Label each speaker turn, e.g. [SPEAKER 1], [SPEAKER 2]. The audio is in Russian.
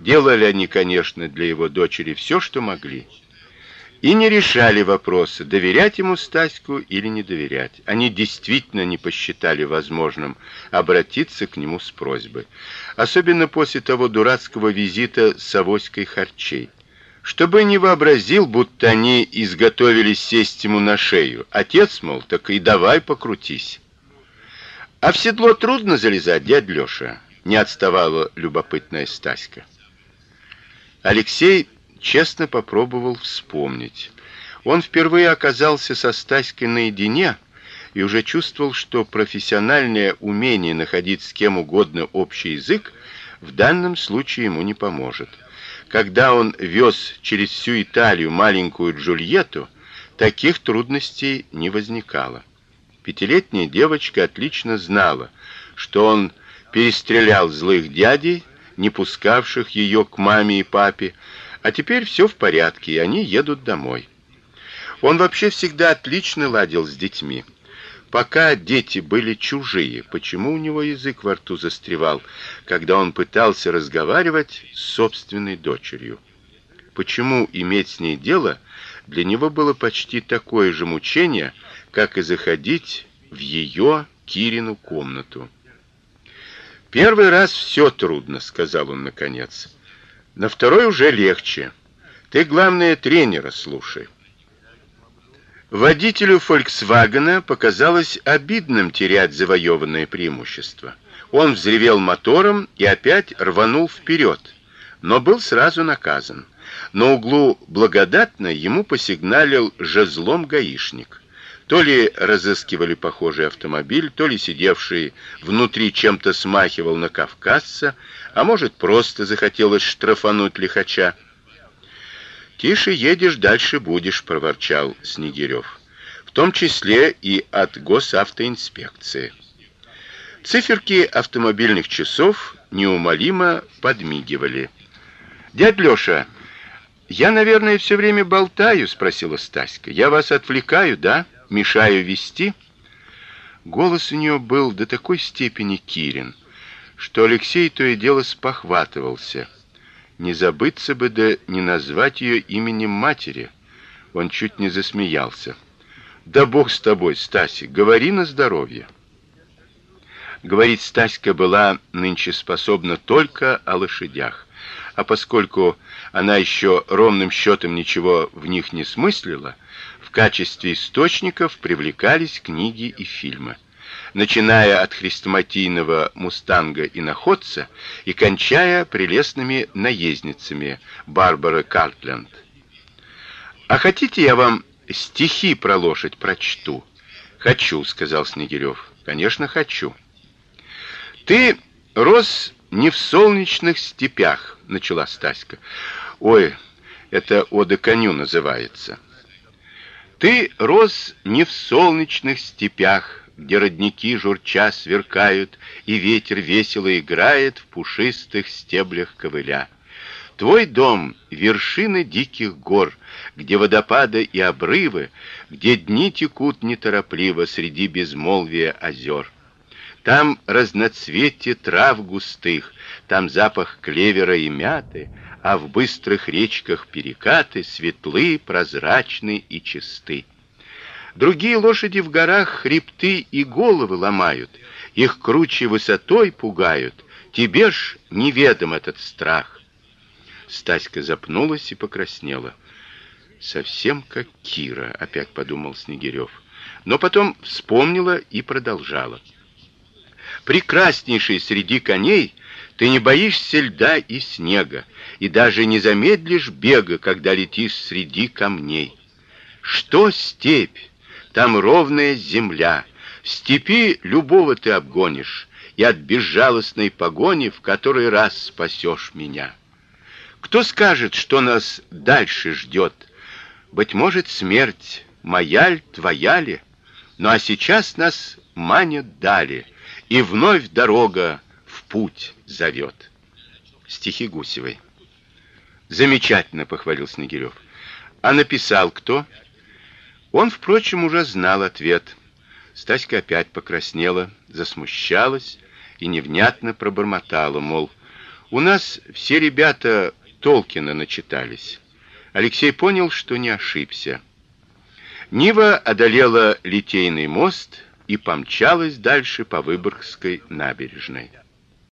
[SPEAKER 1] Делали они, конечно, для его дочери все, что могли. И не решали вопроса, доверять ему Стаську или не доверять. Они действительно не посчитали возможным обратиться к нему с просьбой, особенно после того дурацкого визита с авоськой харчей. Чтобы не вообразил, будто они изготовились сесть ему на шею. Отец, мол, так и давай покрутись. А в седло трудно залезать, дядь Лёша, не отставала любопытная Стаська. Алексей честно попробовал вспомнить. Он впервые оказался со Стаськой наедине и уже чувствовал, что профессиональное умение находить с кем угодно общий язык в данном случае ему не поможет. Когда он вез через всю Италию маленькую Джульетту, таких трудностей не возникало. Пятилетняя девочка отлично знала, что он перестрелял злых дядей, не пускавших ее к маме и папе, а теперь все в порядке, и они едут домой. Он вообще всегда отлично ладил с детьми. Пока дети были чужие, почему у него язык во рту застревал, когда он пытался разговаривать с собственной дочерью? Почему иметь с ней дело для него было почти такое же мучение, как и заходить в ее Кирину комнату? Первый раз все трудно, сказал он наконец. На второй уже легче. Ты главное тренера слушай. Водителю Фольксвагена показалось обидным терять завоеванное преимущество. Он взревел мотором и опять рванул вперед, но был сразу наказан. На углу Благодатно ему посигналил жезлом гаишник. То ли разыскивали похожий автомобиль, то ли сидевший внутри чем-то смахивал на кавказца, а может, просто захотелось штрафануть лихача. Тише едешь, дальше будешь, проворчал Снегирев. В том числе и от госавтоинспекции. Циферки автомобильных часов неумолимо подмигивали. Дядь Лёша, я, наверное, все время болтаю, спросила Стаська. Я вас отвлекаю, да? Мешаю вести. Голос у нее был до такой степени Кирин, что Алексей то и дело спохватывался. Не забыться бы да не назвать ее именем матери. Он чуть не засмеялся. Да бог с тобой, Стасик, говори на здоровье. Говорить Стаська была нынче способна только о лошадях, а поскольку она еще ровным счетом ничего в них не смыслила, в качестве источников привлекались книги и фильмы, начиная от хрестоматийного Мустанга и находца и кончая прелестными наездницами Барбары Картленд. А хотите, я вам стихи про лошадь прочту? Хочу, сказал Снегирев. Конечно, хочу. Ты рос не в солнечных степях, начала Стаська. Ой, это ода коню называется. Ты рос не в солнечных степях, где родники журча сверкают, и ветер весело играет в пушистых стеблях ковыля. Твой дом вершины диких гор, где водопады и обрывы, где дни текут неторопливо среди безмолвия озер. Там разноцветие трав густых, там запах клевера и мяты, а в быстрых речках перекаты светлы, прозрачны и чисты. Другие лошади в горах хребты и головы ломают, их круче высотой пугают. Тебе ж неведом этот страх. Стаська запнулась и покраснела. Совсем как Кира, опять подумал Снегирев, но потом вспомнила и продолжала. Прекраснейший среди коней ты не боишься льда и снега, и даже не замедлишь бега, когда летишь среди камней. Что степь? Там ровная земля. В степи любого ты обгонишь, и от безжалостной погони в который раз спасешь меня. Кто скажет, что нас дальше ждет? Быть может, смерть моя ль, твоя ли? Ну а сейчас нас манят дали, и вновь дорога путь зовет. Стихи Гусевой. Замечательно, похвалил Снегирев. А написал кто? Он, впрочем, уже знал ответ. Стаська опять покраснела, засмущалась и невнятно пробормотала, мол, У нас все ребята Толкина начитались. Алексей понял, что не ошибся. Нива одолела Литейный мост и помчалась дальше по Выборгской набережной.